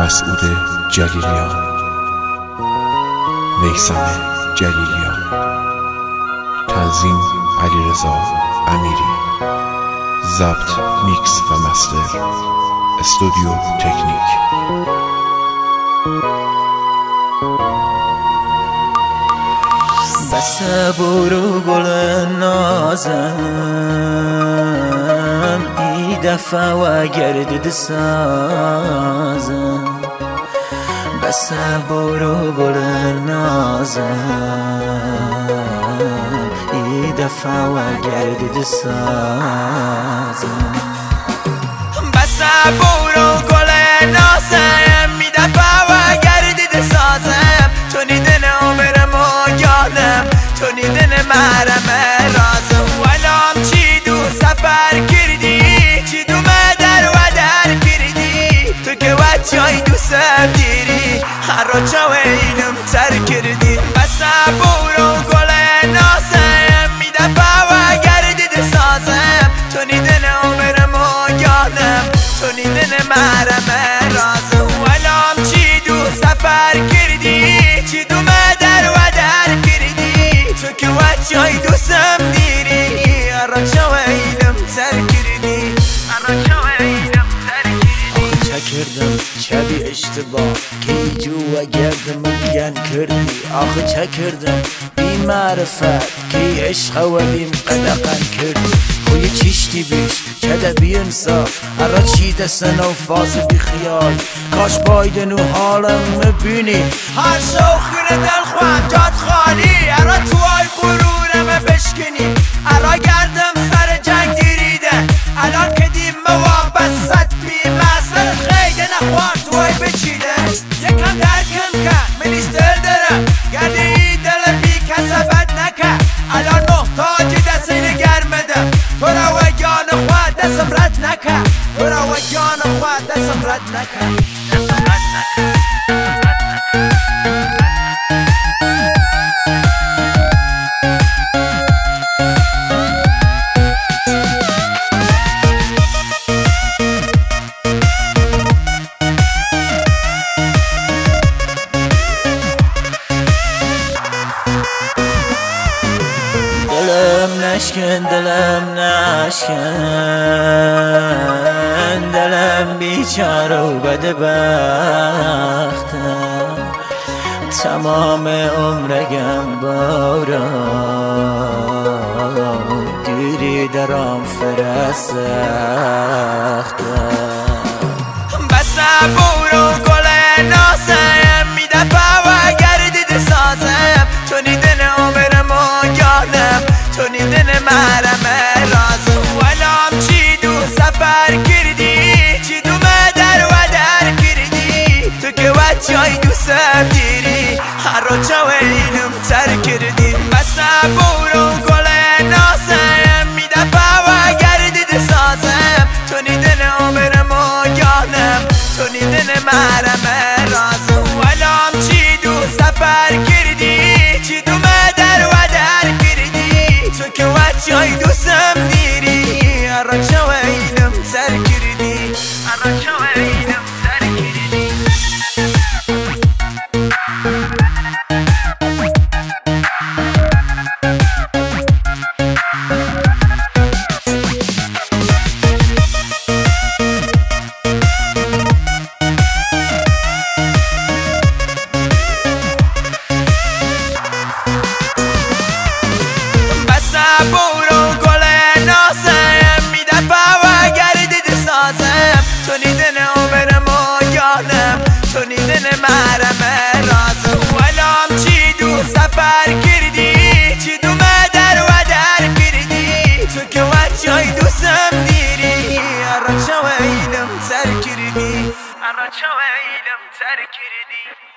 مسعود جلیلیان. میسم جلیلیان. تنظیم علیرضا امیری. ضبط میکس و مستر. استودیو تکنیک. بس برو گل نازم ای دفعه و گردد سازم بس برو گل نازم. ای دفعه و گردد سازم. اشتباه کی جو و گردم گن کردی آخه چه کردم؟ بی معرفت کی عشق و بیم قدقن کردی. خوی چیشتی بیش چه بی انصاف هر چی دستن و فاز بی خیال کاش بایدن و حالم مبینی هر شوخی دل خوان جات خالی ارا توای غرورم بشکنی однако نشکن دلم نشکن دلم بیچاره و بدبختم تمام عمرگم بارم دیری درام فرستختم بس برو مرم رازم ولام چی دو؟ سفر کردی؟ چی دو؟ مدر و در کردی؟ تو که وچای دوستم برو گل نازم میدفع و گردید سازم. تو نیدن عمر ما یادم تو نیدن مرم رازم ولام چی دو سفر کردی؟ چی دو مدر و در کردی؟ تو که وچای دوستم دیری؟ ارا چاوینم تر کردی. ارا چاوینم تر کردی.